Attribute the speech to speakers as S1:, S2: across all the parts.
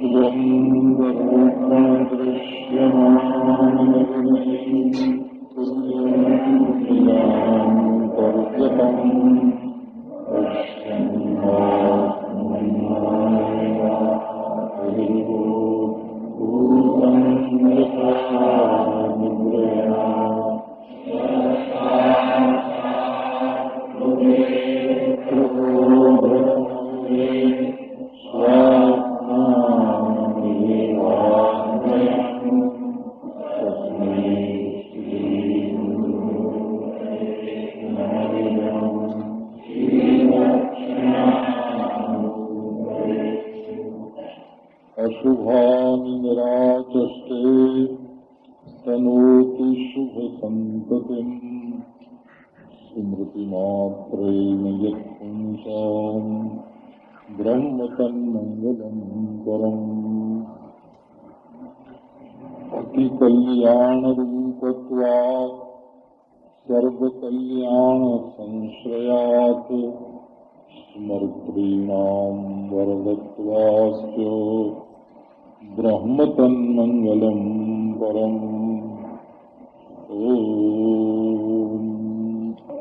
S1: अशुभानि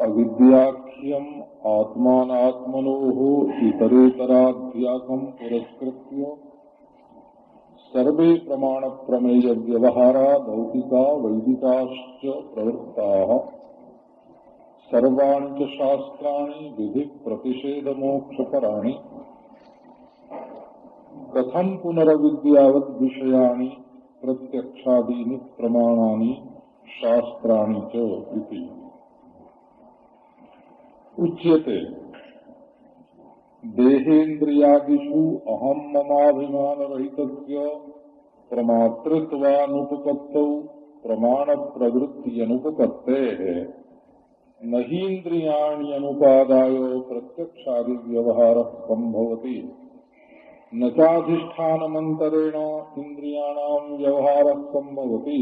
S1: अविद्याख्यम् आत्मात्मनो इतरेतराध्यासम् पुरस्कृत्य सर्वे प्रमाण प्रमेय व्यवहारा लौकिका वैदिकाश्च प्रवृत्ताः। सर्वाणि शास्त्राणि विधि प्रतिषेध मोक्षपराणि कथम पुनरविद्यावत विषयाणि प्रत्यक्षादीनि प्रमाणानि शास्त्राणि च इति। उच्यते। देहेन्द्रियादिषु अहम ममाभिमान रहितस्य प्रमातृत्वानुपपत्तौ प्रमाण प्रवृत्ति अनुपपत्ते है नहीन्द्रियाणि अनुपादाय प्रत्यक्षादि व्यवहार संभवती न चाधिष्ठानमन्तरेण इन्द्रियाणाम् व्यवहारः सम्भवति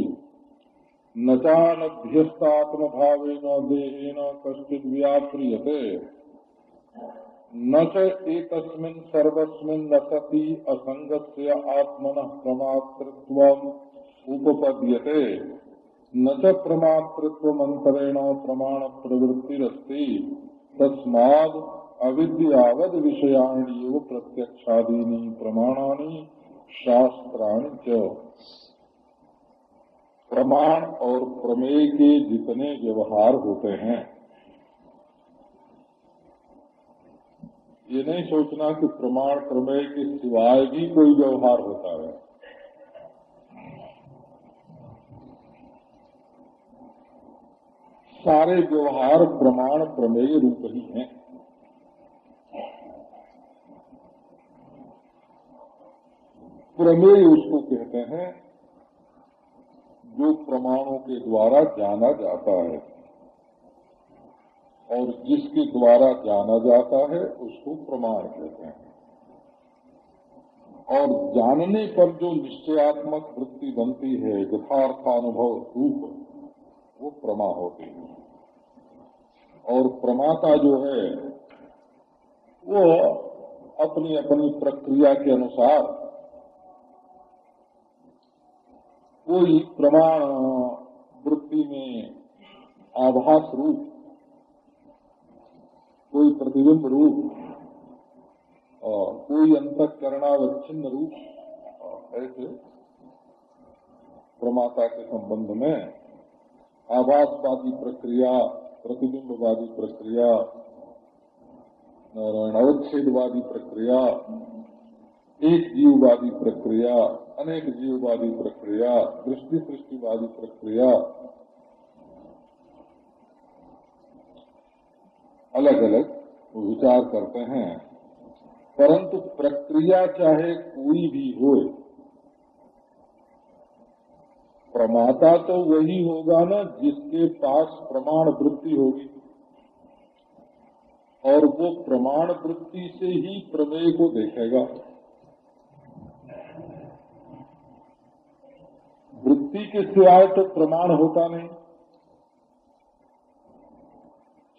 S1: न चानभ्यस्तात्मभावेन देहेन कश्चिद्व्याप्रियते न च एतस्मिन् सर्वस्मिन् न सति असङ्गस्य आत्मनः प्रमातृत्वम् उपपद्यते। न च प्रमातृत्वमन्तरेण प्रमाणप्रवृत्तिरस्ति। तस्माद् अविद्यावद विषयाणी प्रत्यक्षादीनी प्रमाणानी शास्त्राणी च। प्रमाण और प्रमेय के जितने व्यवहार होते हैं, ये नहीं सोचना कि प्रमाण प्रमेय के सिवाय भी कोई व्यवहार होता है। सारे व्यवहार प्रमाण प्रमेय रूप ही हैं। प्रमेय उसको कहते हैं जो प्रमाणों के द्वारा जाना जाता है। और जिसके द्वारा जाना जाता है, उसको प्रमाण कहते हैं। और जानने पर जो निश्चयात्मक वृत्ति बनती है, यथार्थानुभव रूप, वो प्रमा होती है। और प्रमाता जो है, वो अपनी अपनी प्रक्रिया के अनुसार कोई प्रमाण वृत्ति में आभास रूप कोई प्रतिबिंब रूप और कोई अंतकरणावच्छिन्न रूप ऐसे प्रमाता के संबंध में आभासवादी प्रक्रिया, प्रतिबिंबवादी प्रक्रिया नारायण अवच्छेदवादी प्रक्रिया एक जीववादी प्रक्रिया, अनेक जीववादी प्रक्रिया, दृष्टि सृष्टिवादी प्रक्रिया अलग अलग विचार करते हैं। परंतु प्रक्रिया चाहे कोई भी हो प्रमाता तो वही होगा ना जिसके पास प्रमाण वृत्ति होगी। और वो प्रमाण वृत्ति से ही प्रमेय को देखेगा। वृत्ति के सिवाय तो प्रमाण होता नहीं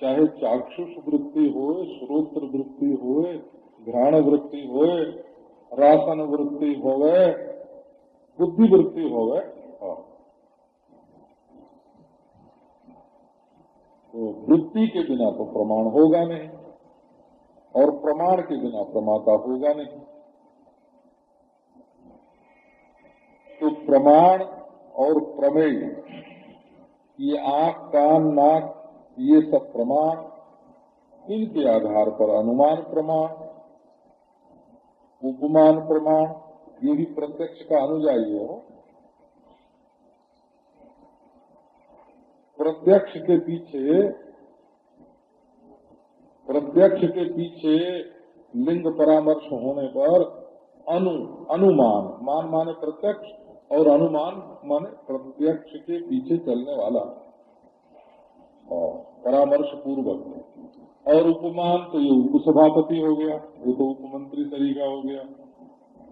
S1: चाहे चाक्षुष वृत्ति हो श्रोत्र वृत्ति हो घ्राण वृत्ति हो रासन वृत्ति हो गए बुद्धि वृत्ति हो गए हाँ। तो वृत्ति के बिना तो प्रमाण होगा नहीं और प्रमाण के बिना प्रमाता होगा नहीं तो प्रमाण और प्रमेय। ये आँख, कान, नाक, ये सब प्रमाण, इनके आधार पर अनुमान प्रमाण, उपमान प्रमाण, ये भी प्रत्यक्ष का अनुजाई हो। प्रत्यक्ष के पीछे, प्रत्यक्ष के पीछे लिंग परामर्श होने पर अनु, अनुमान, मान माने प्रत्यक्ष और अनुमान माने प्रत्यक्ष के पीछे चलने वाला। और परामर्श पूर्वक और उपमान तो ये उपसभापति हो गया ये तो उपमंत्री तरीका हो गया।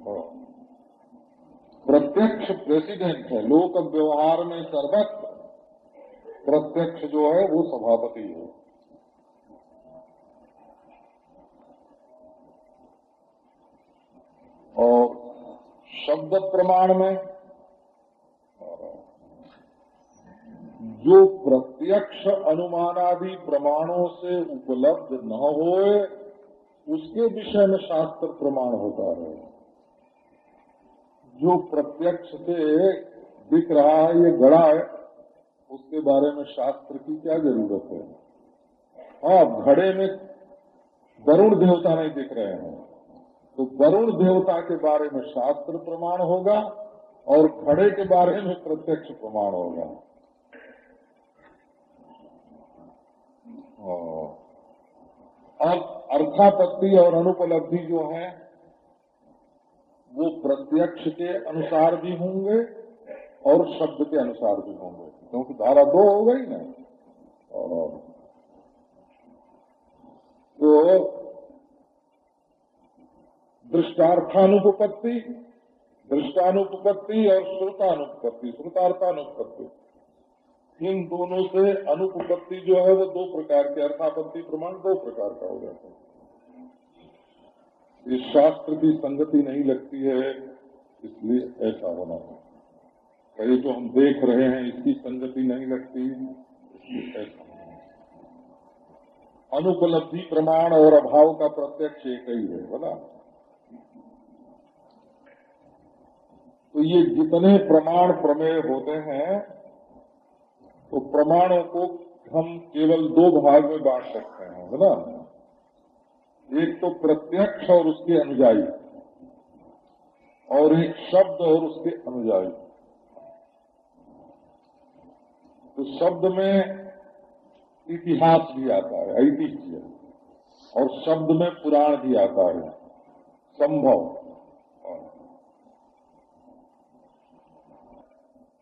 S1: और प्रत्यक्ष प्रेसिडेंट है, लोक व्यवहार में सर्वत्र प्रत्यक्ष जो है वो सभापति है। और शब्द प्रमाण में जो प्रत्यक्ष अनुमानादि प्रमाणों से उपलब्ध न होए, उसके विषय में शास्त्र प्रमाण होता है। जो प्रत्यक्ष से दिख रहा है, ये गड़ा है, उसके बारे में शास्त्र की क्या ज़रूरत है? हाँ घड़े में वरुण देवता नहीं दिख रहे हैं। तो वरुण देवता के बारे में शास्त्र प्रमाण होगा और खड़े के बारे में प्रत्यक्ष प्रमाण होगा। अब अर्थापत्ति और अनुपलब्धि जो है, वो प्रत्यक्ष के अनुसार भी होंगे और शब्द के अनुसार भी होंगे, क्योंकि धारा दो हो गई ना। और तो दृष्टार्थानुपत्ति दृष्टानुपत्ति और श्रोतानुपत्ति श्रोतार्थानुपत्ति इन दोनों से अनुपत्ति जो है वो दो प्रकार के, अर्थापत्ति प्रमाण दो प्रकार का हो जाता है। इस शास्त्र की संगति नहीं लगती है, इसलिए ऐसा होना है। ये जो हम देख रहे हैं, इसकी संगति नहीं लगती, इसलिए ऐसा अनुपलब्धि प्रमाण और अभाव का प्रत्यक्ष एक ही है, बोला। तो ये जितने प्रमाण प्रमेय होते हैं तो प्रमाणों को हम केवल दो भाग में बांट सकते हैं, है ना? एक तो प्रत्यक्ष और उसके अनुजाई और एक शब्द और उसके अनुजाई तो शब्द में इतिहास भी आता है, ऐतिह्य। और शब्द में पुराण भी आता है, संभव।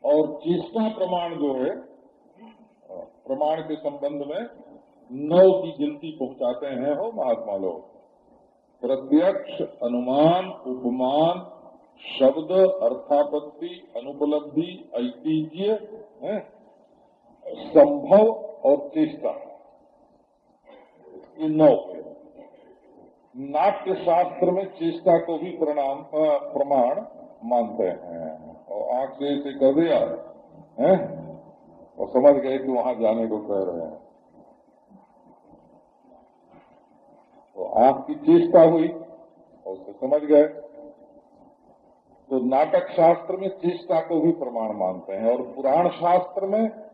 S1: और चेष्टा प्रमाण जो है प्रमाण के संबंध में नौ की गिनती पहुंचाते हैं हो महात्मा लोग। प्रत्यक्ष अनुमान, उपमान, शब्द, अर्थापत्ति, अनुपलब्धि, ऐतिह्य संभव और चेष्टा। ये नौ नाट्य शास्त्र में चेष्टा को भी प्रणाम प्रमाण मानते हैं। और आँख से इसे कर दिया, है? और समझ गए कि वहाँ जाने को कह रहे हैं। तो आँख की चेष्टा हुई और उसे समझ गए। तो नाटक शास्त्र में चेष्टा को भी प्रमाण मानते हैं और पुराण शास्त्र में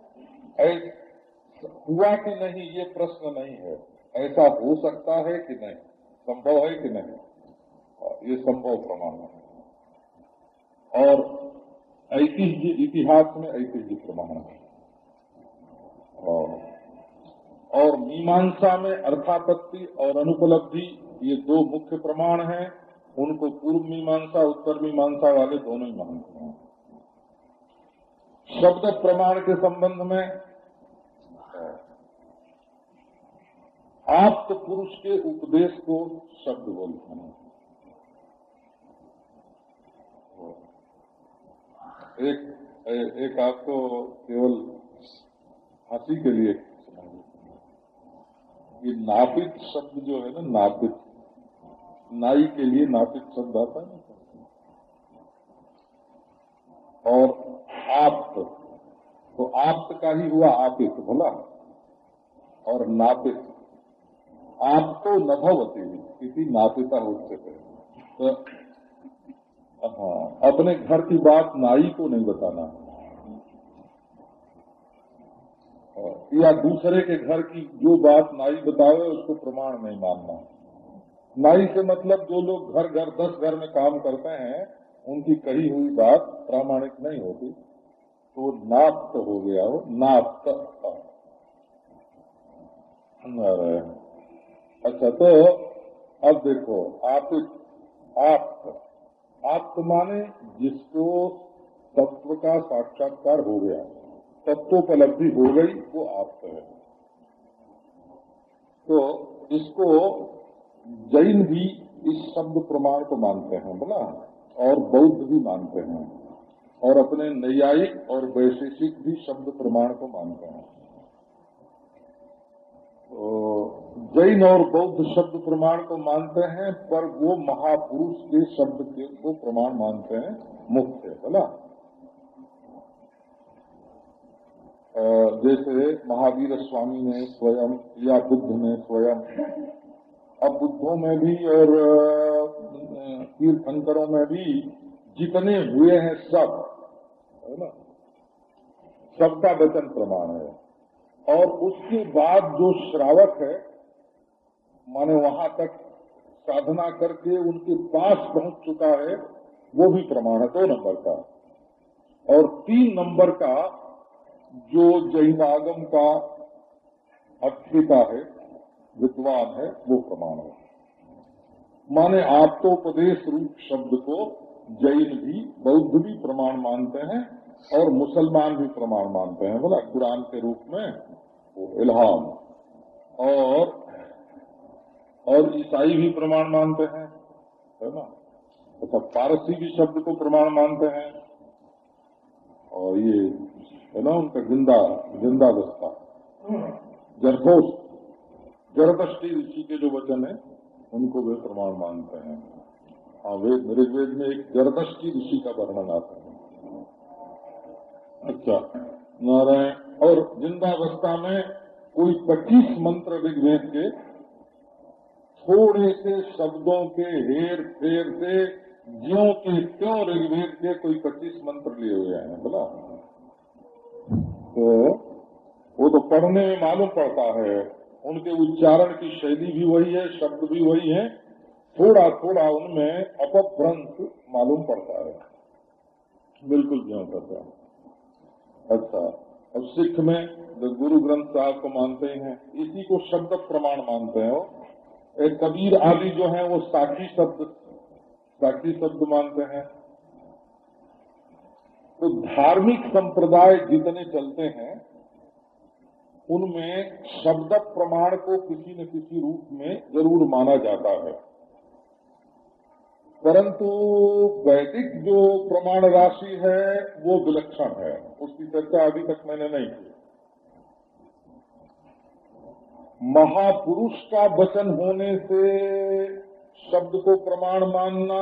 S1: हुआ कि नहीं ये प्रश्न नहीं है। ऐसा हो सकता है कि नहीं, संभव है कि नहीं। ये संभव प्रमाण है। और ऐतिह्य, इतिहास में ऐतिह्य प्रमाण है। और मीमांसा में अर्थापत्ति और अनुपलब्धि, ये दो मुख्य प्रमाण हैं। उनको पूर्व मीमांसा, उत्तर मीमांसा वाले दोनों ही मानते हैं। शब्द प्रमाण के संबंध में आप तो पुरुष के उपदेश को शब्द बोलते हैं। एक एक आपको केवल हँसी के लिए ये नापित शब्द जो है ना, नापित। नाई के लिए नापित शब्द आता है और आप्त तो आप्त का ही हुआ आपित, भला। और नापित आप तो न भवती किसी नापिता होते थे तो हाँ अपने घर की बात नाई को नहीं बताना। या दूसरे के घर की जो बात नाई बतावे उसको प्रमाण नहीं मानना। नाई से मतलब जो लोग घर घर, दस घर में काम करते हैं, उनकी कही हुई बात प्रामाणिक नहीं होती। तो नाप्त हो गया वो, नाप्त। अच्छा तो अब देखो, आप आप आप माने जिसको तत्व का साक्षात्कार हो गया। तत्वोपलब्धि हो गई, वो आप है। तो इसको जैन भी इस शब्द प्रमाण को मानते हैं, बोला? और बौद्ध भी मानते हैं। और अपने नैयायिक और वैशेषिक भी शब्द प्रमाण को मानते हैं। तो जैन और बौद्ध शब्द प्रमाण को मानते हैं, पर वो महापुरुष के शब्द के को प्रमाण मानते हैं, मुक्त है, बोला? जैसे महावीर स्वामी ने स्वयं या बुद्ध ने स्वयं। अब बुद्धों में भी और तीर्थंकरों में भी जितने हुए हैं सब, है ना? सबका वचन प्रमाण है। और उसके बाद जो श्रावक है, माने वहाँ तक साधना करके उनके पास पहुँच चुका है, वो भी प्रमाण है दो नंबर का। और तीन नंबर का जो जैनागम का अक्षिता है, विद्वान है, वो प्रमाण है। माने आप्तोपदेश रूप शब्द को जैन भी, बौद्ध भी प्रमाण मानते हैं और मुसलमान भी प्रमाण मानते हैं। बोला, कुरान के रूप में वो इल्हाम। और और ईसाई भी प्रमाण मानते हैं, है ना? अच्छा पारसी भी शब्द को प्रमाण मानते हैं। और ये, है ना, उनका ज़िंदा जिंदावस्था जरदोष जरदष्टि ऋषि के जो वचन है, उनको वे प्रमाण मानते हैं। हाँ वेद ऋग्वेद में एक जरदष्टि ऋषि का वर्णन आता है। अच्छा नारायण, और ज़िंदा जिंदावस्था में कोई पच्चीस मंत्र ऋग्वेद के, थोड़े से शब्दों के हेर फेर से ज्यो के त्यों ऋग्वेद के कोई पच्चीस मंत्र लिए हुए हैं, बोला? तो वो तो पढ़ने में मालूम पड़ता है। उनके उच्चारण की शैली भी वही है, शब्द भी वही है। थोड़ा थोड़ा उनमें अपभ्रंश मालूम पड़ता है। बिल्कुल ज्यो करता अच्छा अब सिख में जो गुरु ग्रंथ साहब को मानते हैं, इसी को शब्द प्रमाण मानते हैं। कबीर आदि जो है, वो साक्षी शब्द साक्षी शब्द मानते हैं। तो धार्मिक संप्रदाय जितने चलते हैं, उनमें शब्द प्रमाण को किसी न किसी रूप में ज़रूर माना जाता है। परंतु वैदिक जो प्रमाण राशि है, वो विलक्षण है। उसकी चर्चा अभी तक मैंने नहीं की। महापुरुष का वचन होने से शब्द को प्रमाण मानना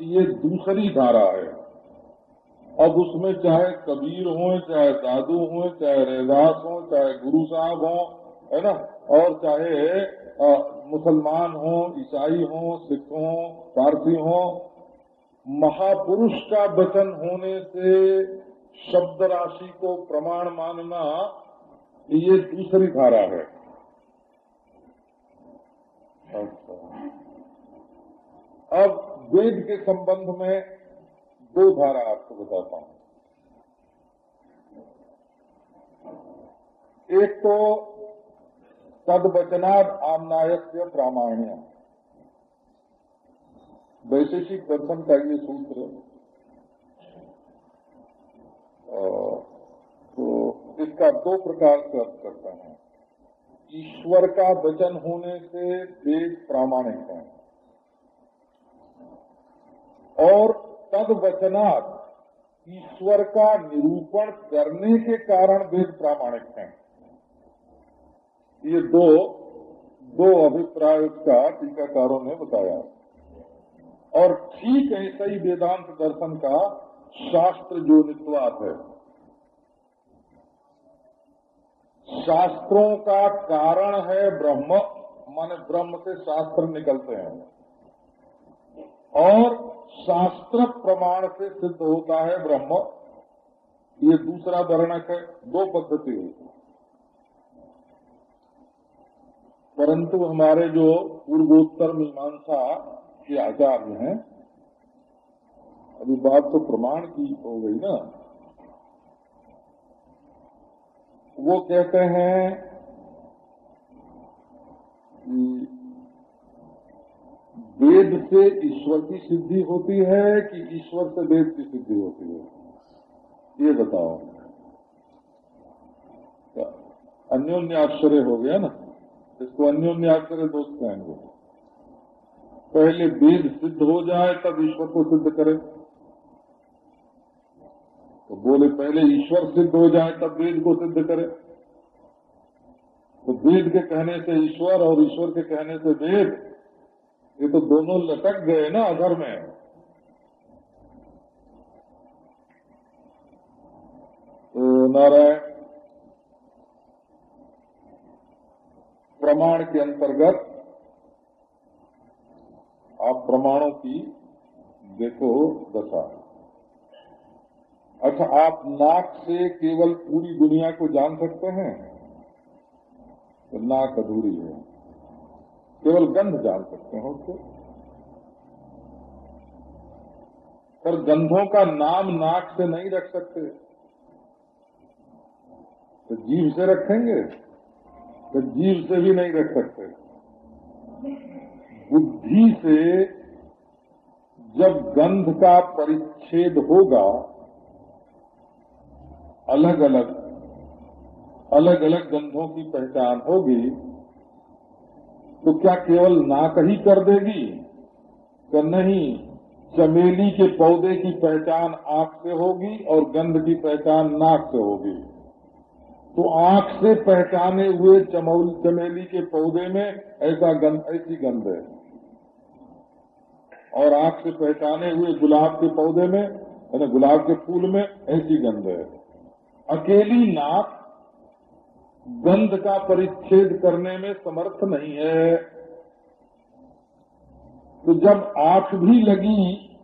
S1: ये दूसरी धारा है। अब उसमें चाहे कबीर हो, चाहे दादू हो, चाहे रैदास हो, चाहे गुरु साहब हो, है ना? और चाहे मुसलमान हो, ईसाई हो, सिख हो, पारसी हो, महापुरुष का वचन होने से शब्द राशि को प्रमाण मानना ये दूसरी धारा है। अच्छा। अब वेद के संबंध में दो धारा आपको बताता हूँ। एक तो तदवचनाद आमनायक प्रामाण्य। वैशेषिक दर्शन का ये सूत्र। तो इसका दो प्रकार से अर्थ करता है। ईश्वर का वचन होने से वेद प्रामाणिक है। और तद वचनात् ईश्वर का निरूपण करने के कारण वेद प्रामाणिक हैं। ये दो दो अभिप्राय का टीकाकारों ने बताया। और ठीक ऐसा ही वेदांत दर्शन का शास्त्र जो नित्वात है। शास्त्रों का कारण है ब्रह्म, माने ब्रह्म से शास्त्र निकलते हैं। और शास्त्र प्रमाण से सिद्ध होता है ब्रह्म। ये दूसरा वर्णक है, दो पद्धति होती है। परंतु हमारे जो पूर्वोत्तर मीमांसा के आचार्य हैं, अभी बात तो प्रमाण की हो गई ना। वो कहते हैं वेद से ईश्वर की सिद्धि होती है कि ईश्वर से वेद की सिद्धि होती है। ये बताओ। अन्योन्य आश्चर्य हो गया ना? इसको अन्योन्य आश्चर्य दोष कहेंगे। पहले वेद सिद्ध हो जाए, तब ईश्वर को सिद्ध करे। तो बोले, पहले ईश्वर सिद्ध हो जाए, तब वेद को सिद्ध करे। तो वेद के कहने से ईश्वर और ईश्वर के कहने से वेद ये तो दोनों लटक गए ना अधर में। तो नारायण, प्रमाण के अंतर्गत आप प्रमाणों की देखो दशा। अच्छा आप नाक से केवल पूरी दुनिया को जान सकते हैं? तो नाक अधूरी है। केवल गंध जान सकते हैं उसको। पर गंधों का नाम नाक से नहीं रख सकते। तो जीव से रखेंगे तो जीव से भी नहीं रख सकते। बुद्धि से जब गंध का परिच्छेद होगा अलग अलग अलग अलग गंधों की पहचान होगी तो क्या केवल नाक ही कर देगी? तो नहीं, चमेली के पौधे की पहचान आँख से होगी और गंध की पहचान नाक से होगी। तो आँख से पहचाने हुए चमौल, चमेली के पौधे में ऐसा गंध, ऐसी गंध है। और आँख से पहचाने हुए गुलाब के पौधे में, यानी गुलाब के फूल में ऐसी गंध है। अकेली नाक गंध का परिच्छेद करने में समर्थ नहीं है। तो जब आँख भी लगी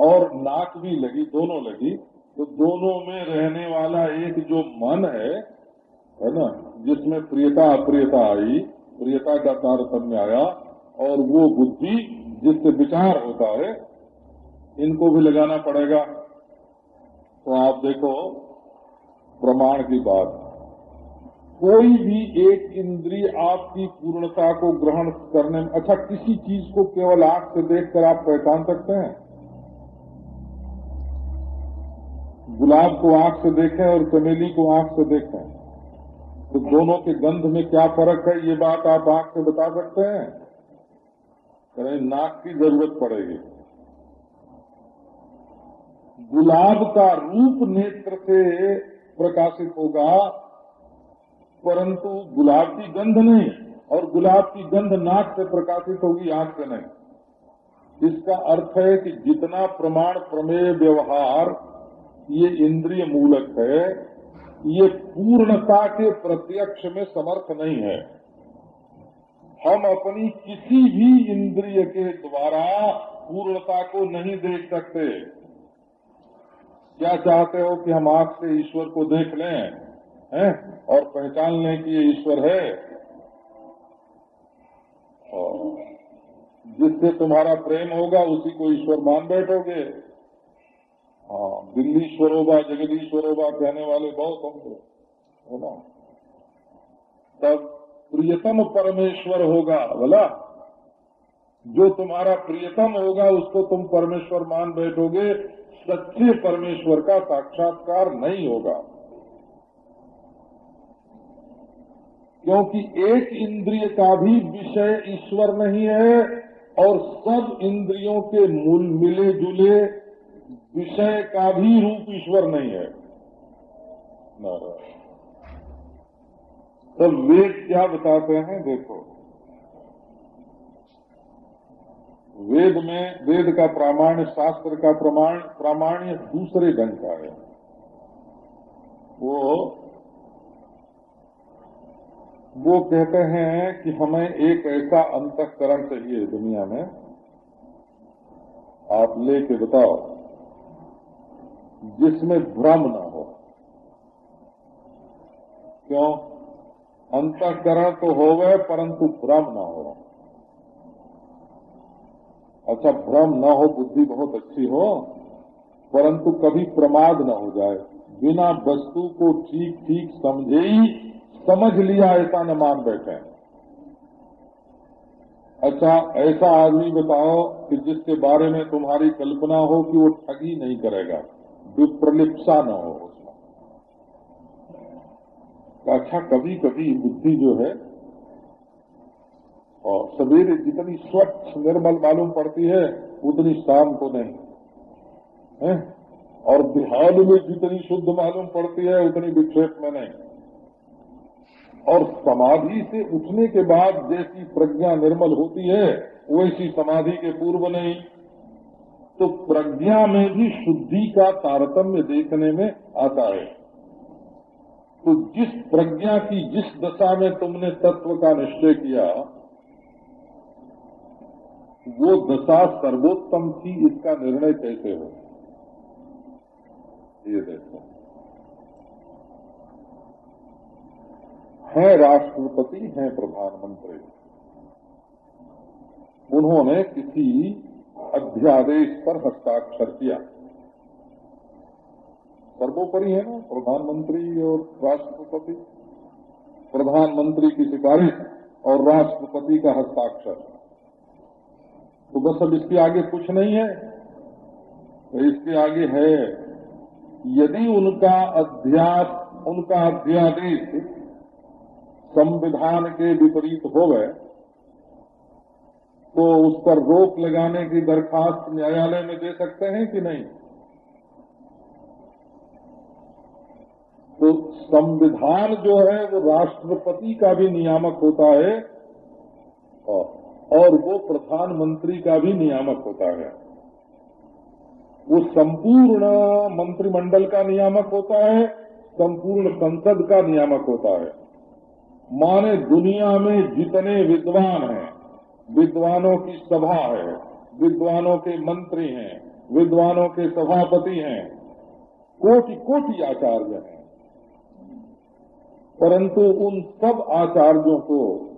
S1: और नाक भी लगी, दोनों लगी तो दोनों में रहने वाला एक जो मन है है ना, जिसमें प्रियता अप्रियता आई, प्रियता का तारतम्य आया, और वो बुद्धि जिससे विचार होता है, इनको भी लगाना पड़ेगा। तो आप देखो, प्रमाण की बात। कोई भी एक इंद्रिय आपकी पूर्णता को ग्रहण करने में अच्छा किसी चीज़ को केवल आँख से देखकर आप पहचान सकते हैं? गुलाब को आँख से देखें और चमेली को आँख से देखें। तो दोनों के गंध में क्या फ़र्क है, ये बात आप आँख से बता सकते हैं? कहीं नाक की ज़रूरत पड़ेगी। गुलाब का रूप नेत्र से प्रकाशित होगा परंतु गुलाब की गंध नहीं, और गुलाब की गंध नाक से प्रकाशित होगी, आँख से नहीं। इसका अर्थ है कि जितना प्रमाण प्रमेय व्यवहार, ये इंद्रिय मूलक है, ये पूर्णता के प्रत्यक्ष में समर्थ नहीं है। हम अपनी किसी भी इंद्रिय के द्वारा पूर्णता को नहीं देख सकते। क्या चाहते हो कि हम आँख से ईश्वर को देख लें? हैं और पहचान लें कि ये ईश्वर है। और जिससे तुम्हारा प्रेम होगा, उसी को ईश्वर मान बैठोगे। हाँ दिल्लीश्वरोबा जगदीश्वरोबा कहने वाले बहुत होंगे, है ना? तब प्रियतम परमेश्वर होगा, बोला? जो तुम्हारा प्रियतम होगा, उसको तुम परमेश्वर मान बैठोगे। सच्चे परमेश्वर का साक्षात्कार नहीं होगा। क्योंकि एक इंद्रिय का भी विषय ईश्वर नहीं है और सब इंद्रियों के मूल मिले जुले विषय का भी रूप ईश्वर नहीं है। तो वेद क्या बताते हैं? देखो। वेद में, वेद का प्रामाण्य, शास्त्र का प्रमाण, प्रामाण्य दूसरे ढंग का है। वो वो कहते हैं कि हमें एक ऐसा अंतकरण चाहिए दुनिया में। आप लेके बताओ, जिसमें भ्रम ना हो। क्यों? अंतकरण तो हो गए परंतु भ्रम ना हो। अच्छा भ्रम न हो, बुद्धि बहुत अच्छी हो, परंतु कभी प्रमाद न हो जाए। बिना वस्तु को ठीक ठीक समझे ही समझ लिया ऐसा न मान बैठे अच्छा ऐसा आदमी बताओ कि जिसके बारे में तुम्हारी कल्पना हो कि वो ठगी नहीं करेगा, विप्रलिप्सा न हो उसमें। अच्छा कभी कभी बुद्धि जो है, और सवेरे जितनी स्वच्छ, निर्मल मालूम पड़ती है, उतनी शाम को नहीं। है? और बिहार में जितनी शुद्ध मालूम पड़ती है, उतनी विक्षेप में नहीं। और समाधि से उठने के बाद जैसी प्रज्ञा निर्मल होती है, वैसी समाधि के पूर्व नहीं। तो प्रज्ञा में भी शुद्धि का तारतम्य देखने में आता है। तो जिस प्रज्ञा की जिस दशा में तुमने तत्व का निश्चय किया, वो दशा सर्वोत्तम थी, इसका निर्णय कैसे हो? ये देखो। है राष्ट्रपति, हैं प्रधानमंत्री। उन्होंने किसी अध्यादेश पर हस्ताक्षर किया। सर्वोपरि है ना, प्रधानमंत्री और राष्ट्रपति। प्रधानमंत्री की सिफारिश और राष्ट्रपति का हस्ताक्षर। तो बस अब इसके आगे कुछ नहीं है। तो इसके आगे है, यदि उनका अध्यास, उनका अध्यादेश संविधान के विपरीत हो गए तो उस पर रोक लगाने की दरखास्त न्यायालय में दे सकते हैं कि नहीं? तो संविधान जो है, वो राष्ट्रपति का भी नियामक होता है, और वो प्रधानमंत्री का भी नियामक होता है। वो संपूर्ण मंत्रिमंडल का नियामक होता है, संपूर्ण संसद का नियामक होता है। माने दुनिया में जितने विद्वान हैं, विद्वानों की सभा है, विद्वानों के मंत्री हैं, विद्वानों के सभापति हैं कोटि कोटि आचार्य हैं। परंतु उन सब आचार्यों को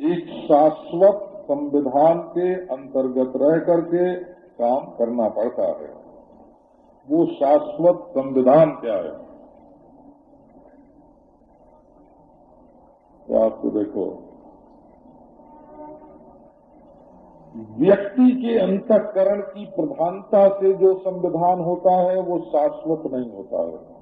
S1: एक शाश्वत संविधान के अंतर्गत रह करके काम करना पड़ता है। वो शाश्वत संविधान क्या है? तो आपको देखो। व्यक्ति के अंतकरण की प्रधानता से जो संविधान होता है, वो शाश्वत नहीं होता है।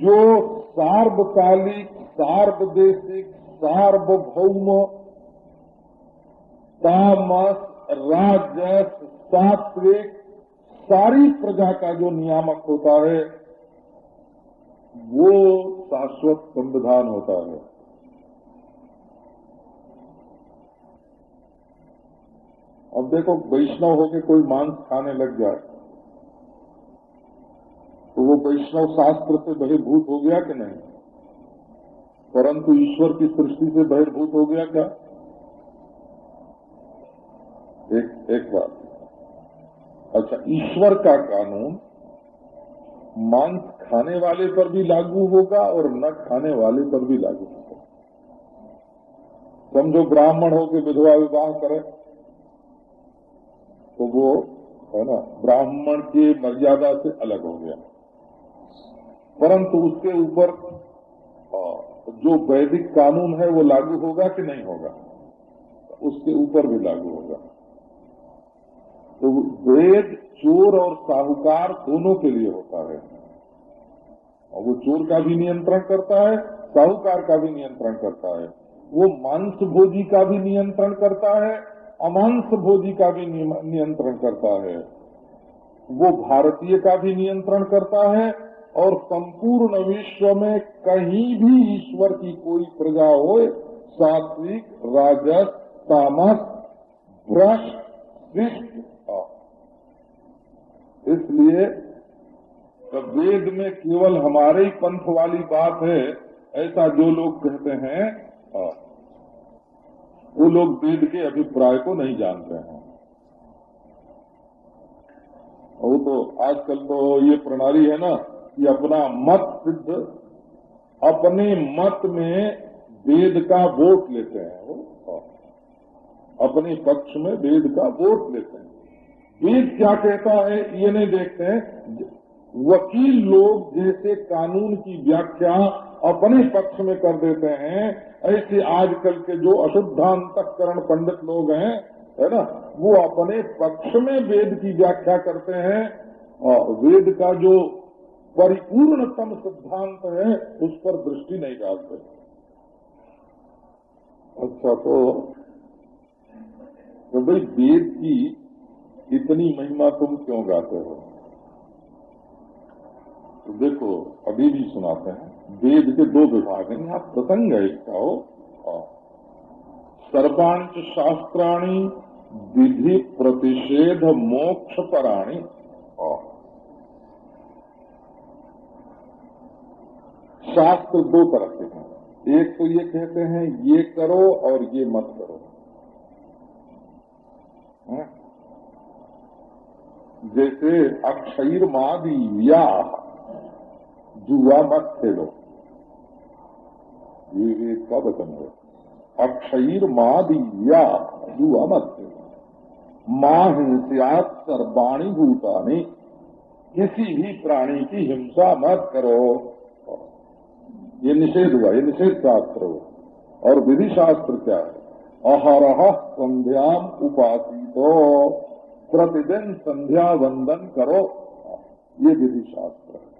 S1: जो सार्वकालिक, सार्वदेशिक, सार्वभौम तामस राजस सात्विक सारी प्रजा का जो नियामक होता है, वो शाश्वत संविधान होता है। अब देखो, वैष्णव होके कोई मांस खाने लग जाए तो वो वैष्णव शास्त्र से बहिर्भूत हो गया कि नहीं? परंतु ईश्वर की सृष्टि से बहिर्भूत हो गया क्या? एक एक बात। अच्छा ईश्वर का कानून मांस खाने वाले पर भी लागू होगा और न खाने वाले पर भी लागू होगा। समझो, ब्राह्मण हो के विधवा विवाह करे तो वो, है ना, ब्राह्मण के मर्यादा से अलग हो गया। परंतु उसके ऊपर जो वैदिक कानून है वो लागू होगा कि नहीं होगा? उसके ऊपर भी लागू होगा। तो वेद, चोर और साहूकार दोनों के लिए होता है। और वो चोर का भी नियंत्रण करता है, साहूकार का भी नियंत्रण करता है। वो मांस भोजी का भी नियंत्रण करता है अमांस भोजी का भी नियंत्रण करता है। वो भारतीय का भी नियंत्रण करता है और संपूर्ण विश्व में कहीं भी ईश्वर की कोई प्रजा हो सात्विक, राजस, तामस, भ्रष्ट, शिष्ट इसलिए तो वेद में केवल हमारे ही पंथ वाली बात है, ऐसा जो लोग कहते हैं वो लोग वेद के अभिप्राय को नहीं जानते हैं। वो तो आजकल तो ये प्रणाली है ना कि अपना मत सिद्ध, अपने मत में वेद का वोट लेते हैं वो। अपने पक्ष में वेद का वोट लेते हैं। वेद क्या कहता है ये नहीं देखते हैं। वकील लोग जैसे कानून की व्याख्या अपने पक्ष में कर देते हैं ऐसे आजकल के जो अशुद्धांतकरण पंडित लोग हैं है ना वो अपने पक्ष में वेद की व्याख्या करते हैं और वेद का जो परिपूर्णतम सिद्धांत है उस पर दृष्टि नहीं डालते। अच्छा तो, तो भाई वेद की इतनी महिमा तुम क्यों गाते हो? तो देखो, अभी भी सुनाते हैं। वेद के दो विभाग हैं। यहाँ प्रसंग है इसका हो सर्वांच शास्त्राणी, विधि प्रतिषेध मोक्ष पराणी। शास्त्र दो तरह के हैं। एक तो ये कहते हैं, ये करो और ये मत करो। है? जैसे अक्षर मादी या जुआ मत खेलो। ये एक का वचन है। अक्षर मादी या जुआ मत खेलो। माँ हिंसियात सर्वाणी भूतानी, किसी भी प्राणी की हिंसा मत करो। ये निषेध हुआ, ये निषेध शास्त्र हुआ। और विधि शास्त्र क्या है? अहरह संध्याम उपासितो प्रतिदिन संध्या वंदन करो। ये विधि शास्त्र है।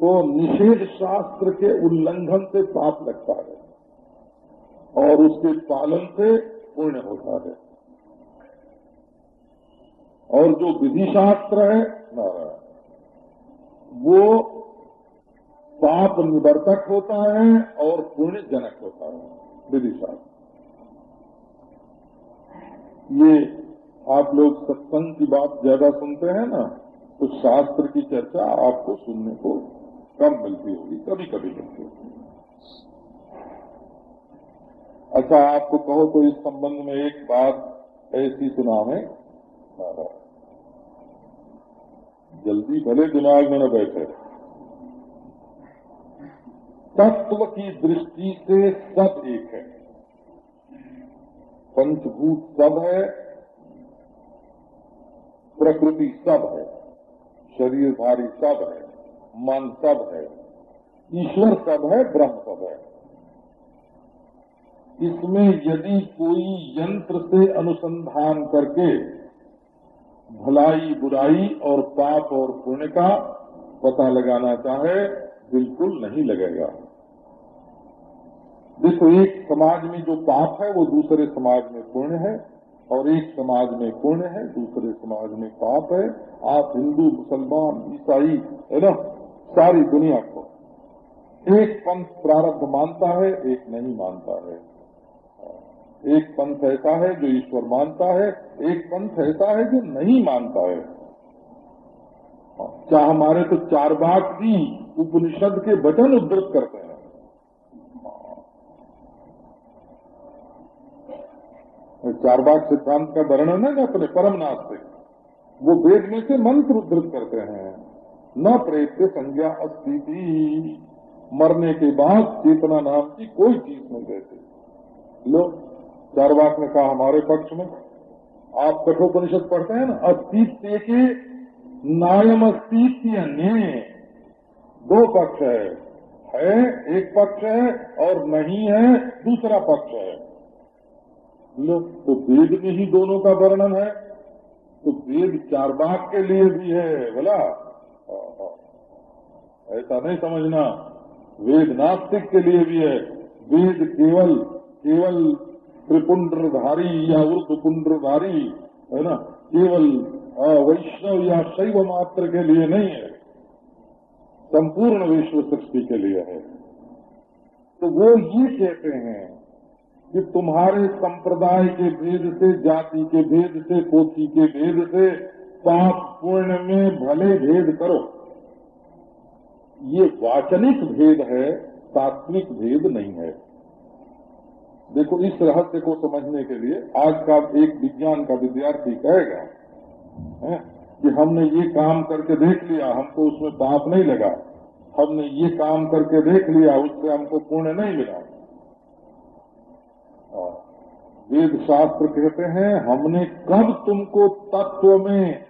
S1: तो निषेध शास्त्र के उल्लंघन से पाप लगता है और उसके पालन से पुण्य होता है। और जो विधि शास्त्र है, नारायण, वो पाप निवर्तक होता है और पुण्य जनक होता है। विधि शास्त्र। ये आप लोग सत्संग की बात ज़्यादा सुनते हैं ना तो शास्त्र की चर्चा आपको सुनने को कम मिलती होगी कभी कभी मिलती होगी। अच्छा आपको कहो तो इस संबंध में एक बात ऐसी सुना में जल्दी भले दिमाग में न बैठे। तत्व की दृष्टि से सब एक है। पंचभूत सब है, प्रकृति सब है शरीरधारी सब है, मन सब है, ईश्वर सब है, ब्रह्म सब है। इसमें यदि कोई यंत्र से अनुसंधान करके भलाई बुराई और पाप और पुण्य का पता लगाना चाहे, बिल्कुल नहीं लगेगा। देखो, एक समाज में जो पाप है, वो दूसरे समाज में पुण्य है, और एक समाज में पुण्य है, दूसरे समाज में पाप है। आप हिंदू, मुसलमान, ईसाई, है ना? सारी दुनिया को। एक पंथ प्रारब्ध मानता है, एक नहीं मानता है। एक पंथ ऐसा है जो ईश्वर मानता है, एक पंथ ऐसा है जो नहीं मानता है। क्या हमारे तो चार बाग भी उपनिषद के वचन उद्धृत करते हैं। चार बाग सिद्धांत का वर्णन है ना अपने परम से। वो वेद में से मंत्र उद्धृत करते हैं। न प्रेत से संज्ञा अस्थिति मरने के बाद चेतना नाम की कोई चीज़ नहीं रहती। लो चारवाक ने कहा हमारे पक्ष में। आप कठोपनिषद पढ़ते हैं ना, अस्तित्व के नायम अस्तित्व अन्य दो पक्ष है। है एक पक्ष है और नहीं है दूसरा पक्ष है। तो वेद में ही दोनों का वर्णन है तो वेद चार बाग के लिए भी है, बोला? ऐसा नहीं समझना। वेद नास्तिक के लिए भी है। वेद केवल केवल त्रिपुंड्रधारी या उर्द पुंड्रधारी है ना? केवल वैष्णव या शैव मात्र के लिए नहीं है। संपूर्ण विश्व सृष्टि के लिए है। तो वो ये कहते हैं कि तुम्हारे संप्रदाय के भेद से, जाति के भेद से पोथी के भेद से पाप पुण्य में भले भेद करो। ये वाचनिक भेद है तात्विक भेद नहीं है। देखो, इस रहस्य को समझने के लिए आज का एक विज्ञान का विद्यार्थी कहेगा कि हमने ये काम करके देख लिया, हमको उसमें पाप नहीं लगा। हमने ये काम करके देख लिया, उससे हमको पुण्य नहीं मिला। वेद शास्त्र कहते हैं, हमने कब तुमको तत्व में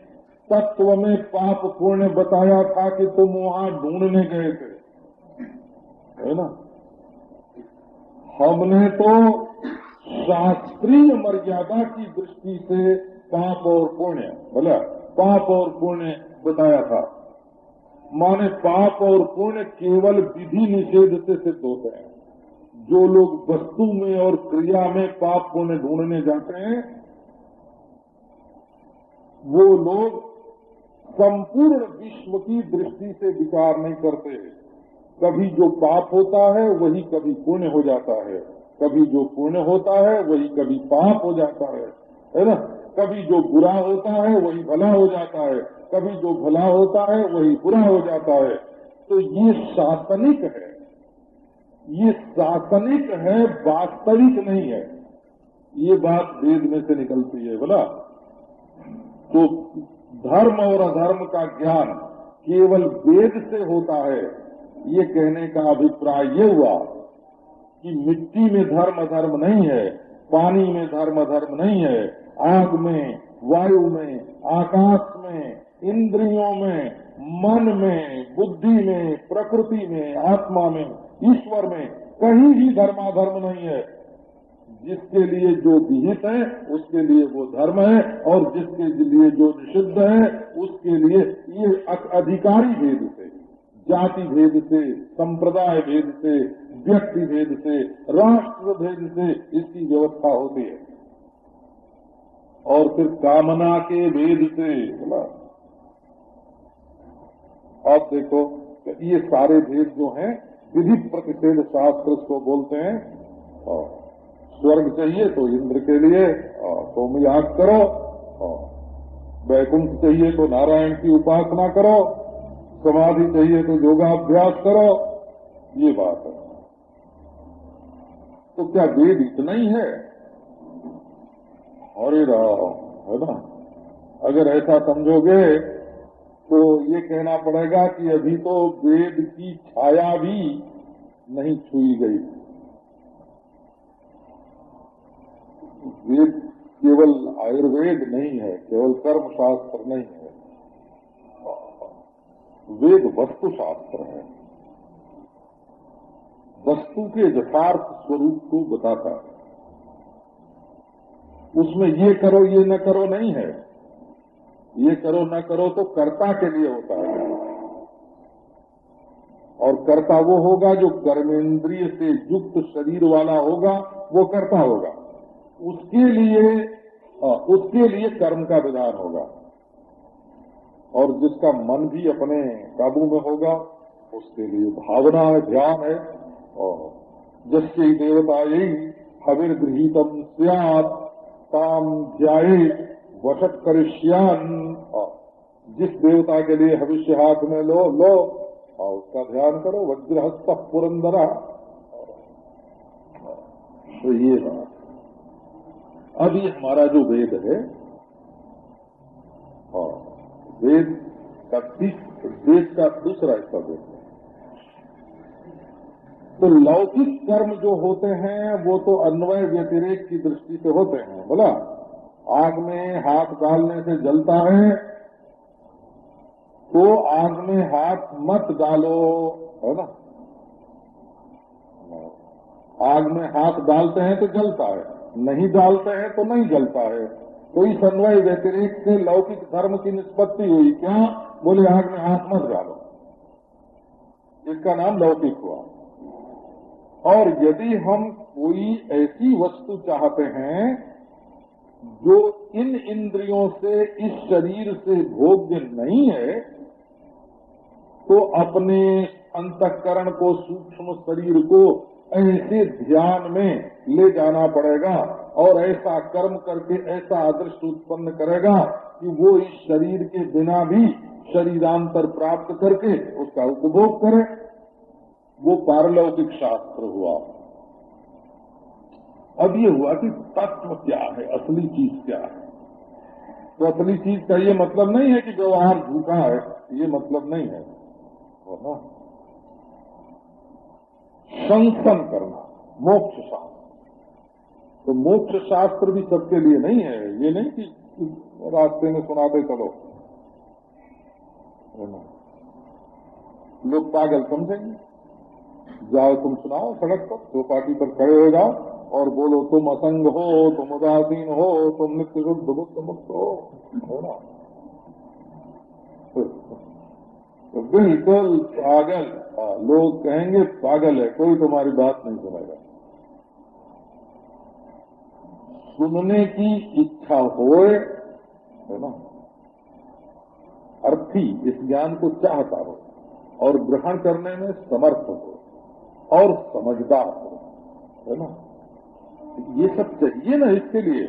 S1: तत्व में पाप पुण्य बताया था कि तुम वहाँ ढूँढने गए थे? है ना? हमने तो शास्त्रीय मर्यादा की दृष्टि से पाप और पुण्य, बोला, पाप और पुण्य बताया था। माने पाप और पुण्य केवल विधि निषेध से सिद्ध होते हैं। जो लोग वस्तु में और क्रिया में पाप पुण्य ढूँढने जाते हैं, वो लोग संपूर्ण विश्व की दृष्टि से विचार नहीं करते कभी जो पाप होता है, वही कभी पुण्य हो जाता है। कभी जो पुण्य होता है, वही कभी पाप हो जाता है। है ना? कभी जो बुरा होता है, वही भला हो जाता है। कभी जो भला होता है, वही बुरा हो जाता है। तो ये शासनिक है। ये शासनिक है, वास्तविक नहीं है। ये बात वेद में से निकलती है, बोला। तो धर्म और अधर्म का ज्ञान केवल वेद से होता है, ये कहने का अभिप्राय ये हुआ कि मिट्टी में धर्म अधर्म नहीं है, पानी में धर्म अधर्म नहीं है, आग में, वायु में, आकाश में, इंद्रियों में, मन में, बुद्धि में, प्रकृति में, आत्मा में। ईश्वर में कहीं भी धर्माधर्म नहीं है। जिसके लिए जो विहित है, उसके लिए वो धर्म है, और जिसके लिए जो निषिद्ध है, उसके लिए ये अधिकारी भेद से, जाति भेद से, संप्रदाय भेद से, व्यक्ति भेद से, राष्ट्र भेद से इसकी व्यवस्था होती है। और फिर कामना के भेद से, बोला। आप देखो, ये सारे भेद जो हैं विधि प्रतिषेध शास्त्र को बोलते हैं, और स्वर्ग चाहिए तो इंद्र के लिए सोम याग करो, और वैकुंठ चाहिए तो नारायण की उपासना करो, समाधि चाहिए तो योगाभ्यास करो, ये बात है। तो क्या वेद इतना ही है? हरे राम, है ना? अगर ऐसा समझोगे तो ये कहना पड़ेगा कि अभी तो वेद की छाया भी नहीं छुई गई। वेद केवल आयुर्वेद नहीं है, केवल कर्म शास्त्र नहीं है। वेद वस्तु शास्त्र है। वस्तु के यथार्थ स्वरूप को बताता है। उसमें ये करो, ये न करो नहीं है। ये करो, न करो तो कर्ता के लिए होता है। और कर्ता वो होगा जो कर्मेंद्रिय से युक्त शरीर वाला होगा, वो कर्ता होगा। उसके लिए उसके लिए कर्म का विधान होगा। और जिसका मन भी अपने काबू में होगा, उसके लिए भावना है ध्यान है। और जिसके देवता यही हविर गृहितम सियात, ताम वशक करिष्यान। जिस देवता के लिए भविष्य हाथ में लो लो और उसका ध्यान करो, वज्रहस्त पुरंदरा। तो ये बात। ये हमारा जो वेद है और वेद का वेद का दूसरा हिस्सा वेद है। तो लौकिक कर्म जो होते हैं, वो तो अन्वय व्यतिरेक की दृष्टि से होते हैं, बोला? आग में हाथ डालने से जलता है तो आग में हाथ मत डालो, है ना? आग में हाथ डालते हैं तो जलता है, नहीं डालते हैं तो नहीं जलता है। कोई सन्वय व्यतिरिक्त से लौकिक धर्म की निष्पत्ति हुई क्या? बोले, आग में हाथ मत डालो। इसका नाम लौकिक हुआ। और यदि हम कोई ऐसी वस्तु चाहते हैं जो इन इंद्रियों से, इस शरीर से भोग्य नहीं है तो अपने अंतकरण को, सूक्ष्म शरीर को ऐसे ध्यान में ले जाना पड़ेगा और ऐसा कर्म करके, ऐसा अदृष्ट उत्पन्न करेगा कि वो इस शरीर के बिना भी शरीरांतर प्राप्त करके उसका उपभोग करे। वो पारलौकिक शास्त्र हुआ। अब ये हुआ कि तत्व क्या है? असली चीज़ क्या है? तो असली चीज़ का ये मतलब नहीं है कि व्यवहार झूठा है, ये मतलब नहीं है। संसन करना, मोक्ष शास्त्र। तो मोक्ष शास्त्र भी सबके लिए नहीं है। ये नहीं कि रास्ते में सुना सुनाते चलो। लोग पागल समझेंगे। जाओ तुम सुनाओ, सड़क पर चौपाटी पर खड़े हो जाओ। और बोलो, तुम असंग हो, तुम उदासीन हो, तुम नित्य शुद्ध बुद्ध मुक्त हो। हो ना तो बिल्कुल पागल लोग कहेंगे, पागल है, कोई तुम्हारी बात नहीं सुनेगा। सुनने की इच्छा होए, है ना? अर्थी इस ज्ञान को चाहता हो और ग्रहण करने में समर्थ हो और समझदार हो, है ना? ये सब चाहिए ना इसके लिए।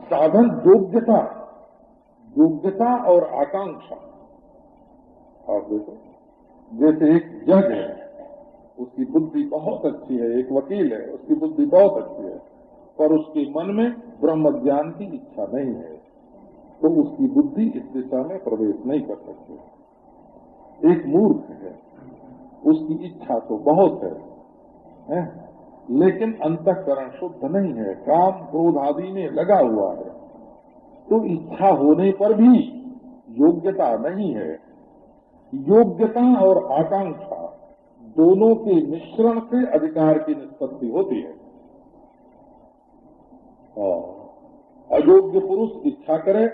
S1: साधन योग्यता योग्यता और आकांक्षा। आप देखो जैसे एक जज है उसकी बुद्धि बहुत अच्छी है एक वकील है उसकी बुद्धि बहुत अच्छी है पर उसके मन में ब्रह्म ज्ञान की इच्छा नहीं है तो उसकी बुद्धि इस दिशा में प्रवेश नहीं कर सकती। एक मूर्ख है उसकी इच्छा तो बहुत है, है? लेकिन अंतकरण शुद्ध नहीं है, काम क्रोध आदि में लगा हुआ है। तो इच्छा होने पर भी योग्यता नहीं है। योग्यता और आकांक्षा दोनों के मिश्रण से अधिकार की निष्पत्ति होती है। अयोग्य पुरुष इच्छा करे,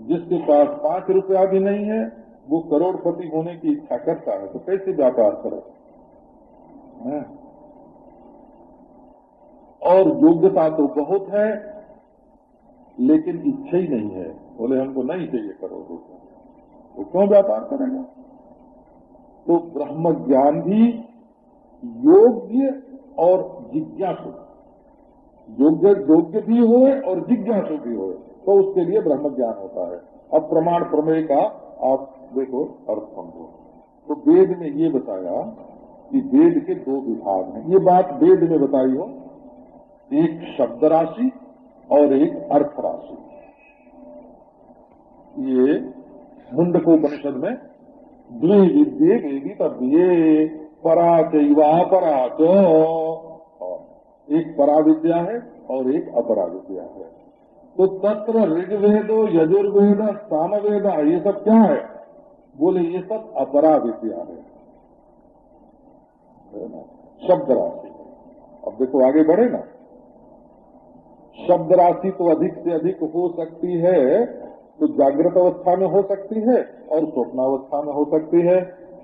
S1: जिसके पास पाँच रुपया भी नहीं है, वो करोड़पति होने की इच्छा करता है तो कैसे व्यापार करे? और योग्यता तो बहुत है, लेकिन इच्छा ही नहीं है। बोले, हमको नहीं चाहिए करो तो क्यों व्यापार करेगा? तो ब्रह्म ज्ञान भी योग्य और जिज्ञासु। योग्य योग्य भी हो और जिज्ञासु भी हो तो उसके लिए ब्रह्म ज्ञान होता है। अब प्रमाण प्रमेय का आप देखो, अर्थ समझो। तो वेद में ये बताया कि वेद के दो विभाग हैं। ये बात वेद में बताई हो एक शब्द राशि और एक अर्थ राशि। ये मुंडकोपनिषद में द्विविद्ये वेदी तब्ये पराच पराच एक परा विद्या है और एक अपरा विद्या है। तो तत्र ऋग्वेदो, यजुर्वेद, सामवेद, ये सब क्या है? बोले, ये सब अपरा विद्या है शब्द राशि। अब देखो आगे बढ़े ना। शब्द राशि तो अधिक से अधिक हो सकती है तो जागृत अवस्था में हो सकती है और स्वप्नावस्था में हो सकती है।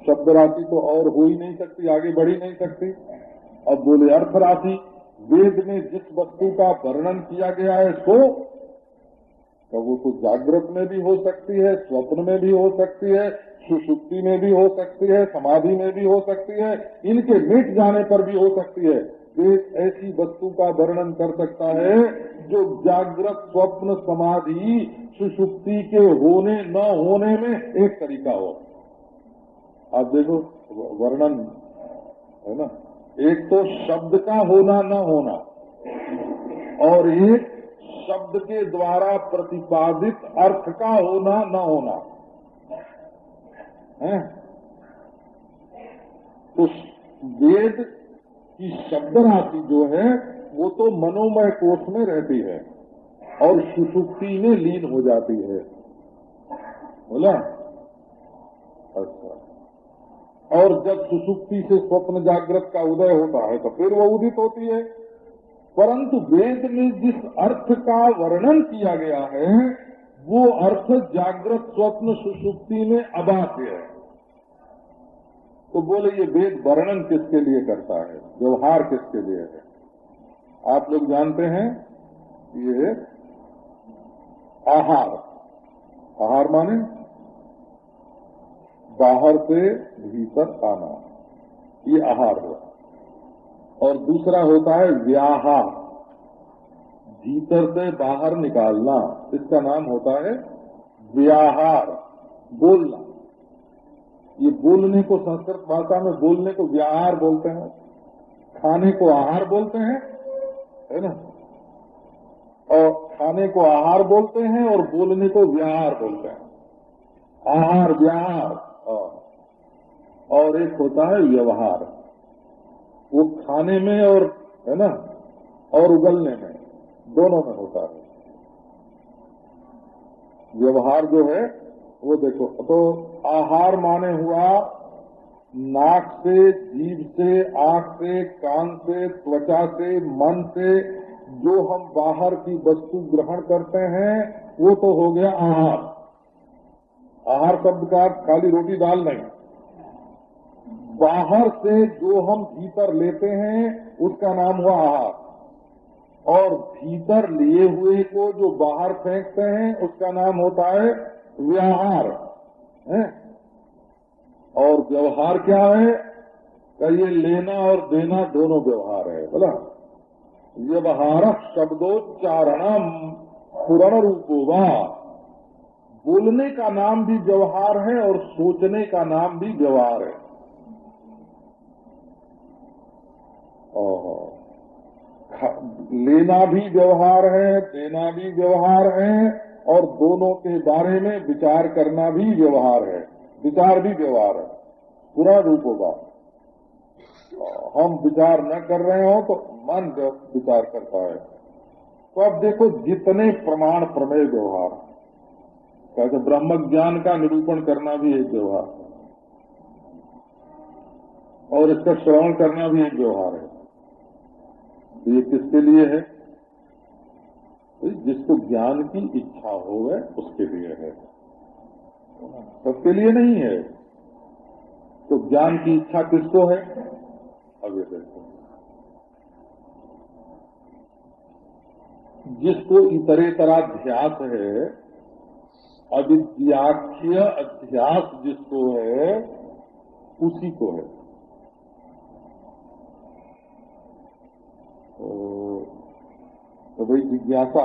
S1: शब्द राशि तो और हो ही नहीं सकती, आगे बढ़ ही नहीं सकती। अब बोले अर्थ राशि वेद में जिस वस्तु का वर्णन किया गया है सो तो वो तो जागृत में भी हो सकती है, स्वप्न में भी हो सकती है सुषुप्ति में भी हो सकती है, समाधि में भी हो सकती है, इनके मिट जाने पर भी हो सकती है। वेद ऐसी वस्तु का वर्णन कर सकता है जो जागृत स्वप्न समाधि सुषुप्ति के होने, न होने में एक तरीका हो। आप देखो, वर्णन, है ना? एक तो शब्द का होना, न होना, और एक शब्द के द्वारा प्रतिपादित अर्थ का होना, न होना, है? तो वेद कि शब्द राशि जो है, वो तो मनोमय कोष में रहती है और सुसुप्ति में लीन हो जाती है। बोला? अच्छा। और जब सुसुप्ति से स्वप्न जागृत का उदय होता है तो फिर वो उदित होती है। परंतु वेद में जिस अर्थ का वर्णन किया गया है, वो अर्थ जागृत स्वप्न सुसुप्ति में अबाध्य है। तो बोले, ये वेद वर्णन किसके लिए करता है? व्यवहार किसके लिए है? आप लोग जानते हैं, ये आहार। आहार माने बाहर से भीतर आना। ये आहार हुआ और दूसरा होता है व्याहार। भीतर से बाहर निकालना। इसका नाम होता है व्याहार। बोलना। ये बोलने को संस्कृत भाषा में बोलने को व्याहार बोलते हैं। खाने को आहार बोलते हैं, है ना? और खाने को आहार बोलते हैं और बोलने को व्याहार बोलते हैं। आहार व्याहार और एक होता है व्यवहार। वो खाने में और, है ना? और उगलने में। दोनों में होता है। व्यवहार जो है वो देखो तो आहार माने हुआ नाक से, जीभ से, आँख से, कान से, त्वचा से, मन से, जो हम बाहर की वस्तु ग्रहण करते हैं, वो तो हो गया आहार। आहार शब्द का खाली रोटी दाल नहीं। बाहर से जो हम भीतर लेते हैं, उसका नाम हुआ आहार। और भीतर लिए हुए को जो बाहर फेंकते हैं, उसका नाम होता है व्यवहार है? और व्यवहार क्या है? का ये लेना और देना दोनों व्यवहार है, बोला। व्यवहार शब्दोच्चारण पूर्ण रूपोगा बोलने का नाम भी व्यवहार है और सोचने का नाम भी व्यवहार है। लेना भी व्यवहार है, देना भी व्यवहार है और दोनों के बारे में विचार करना भी व्यवहार है। विचार भी व्यवहार है। पूरा रूप होगा। हम विचार न कर रहे हो तो मन विचार करता है। तो अब देखो जितने प्रमाण प्रमेय व्यवहार। कैसे ब्रह्म ज्ञान का निरूपण करना भी एक व्यवहार है। और इसका श्रवण करना भी एक व्यवहार है। तो ये किसके लिए है? जिसको ज्ञान की इच्छा हो वह उसके लिए है। सबके लिए नहीं है। तो ज्ञान की इच्छा किसको है? अब ये देखो जिसको इतरेतराध्यास है, अविद्याख्य अध्यास जिसको है, उसी को है। भाई जिज्ञासा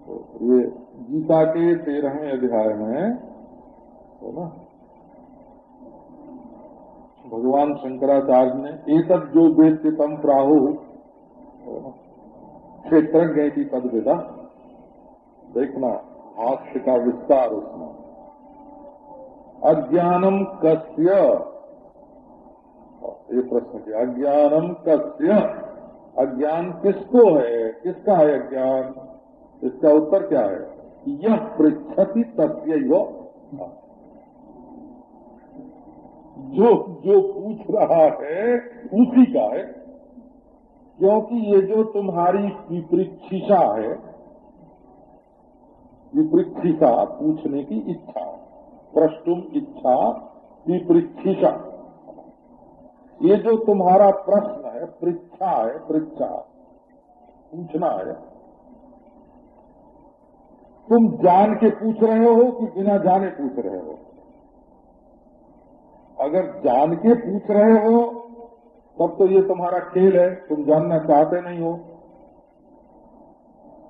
S1: तो ये गीता के तेरहवें अध्याय में है ना, भगवान शंकराचार्य ने एक जो वेद तम प्राहु क्षेत्र की पद वेदा देखना हास्य का विस्तार उसमें। अज्ञानम कस्य? ये प्रश्न किया, अज्ञानम कस्य? अज्ञान किसको है? किसका है अज्ञान? इसका उत्तर क्या है? यह पृछति तस्य जो जो पूछ रहा है, उसी का है। क्योंकि ये जो तुम्हारी विपरीक्षिषा है, विपरीक्षिषा पूछने की इच्छा, प्रष्टुम इच्छा, विपरीक्षिषा। ये जो तुम्हारा प्रश्न है परीक्षा है परीक्षा पूछना है। तुम जान के पूछ रहे हो कि बिना जाने पूछ रहे हो। अगर जान के पूछ रहे हो, तब तो ये तुम्हारा खेल है, तुम जानना चाहते नहीं हो।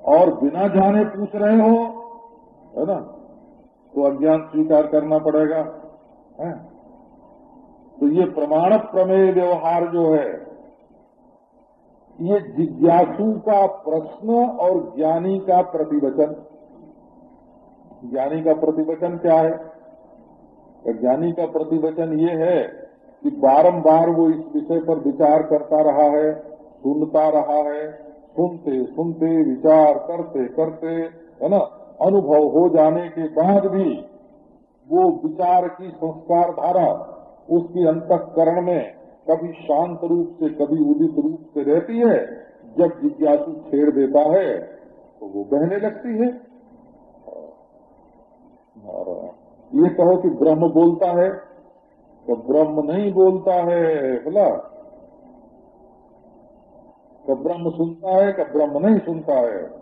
S1: और बिना जाने पूछ रहे हो, है ना तो अज्ञान स्वीकार करना पड़ेगा, है? तो ये प्रमाण प्रमेय व्यवहार जो है ये जिज्ञासु का प्रश्न और ज्ञानी का प्रतिवचन। ज्ञानी का प्रतिवचन क्या है? ज्ञानी का प्रतिवचन ये है कि बारंबार वो इस विषय पर विचार करता रहा है, सुनता रहा है, सुनते सुनते, विचार करते करते, है ना? अनुभव हो जाने के बाद भी वो विचार की संस्कार धारा उसकी अंतकरण में कभी शांत रूप से, कभी उदित रूप से रहती है। जब जिज्ञासु छेड़ देता है तो वो बहने लगती है। ये कहो कि ब्रह्म बोलता है तो ब्रह्म नहीं बोलता है, बोला। कि ब्रह्म सुनता है कि ब्रह्म नहीं सुनता है।